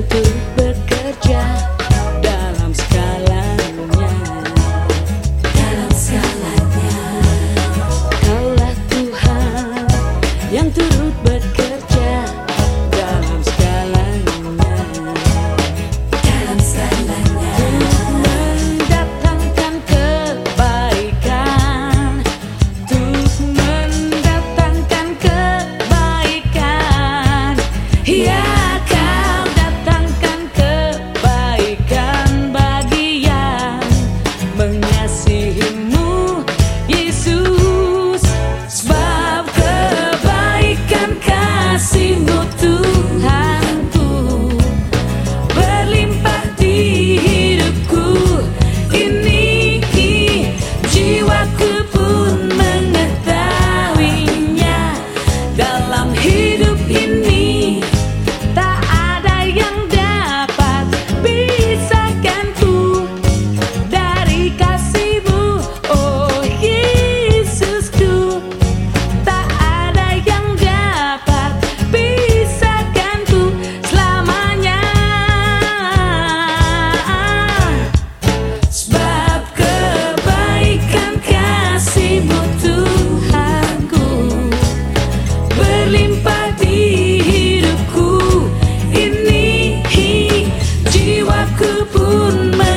into pun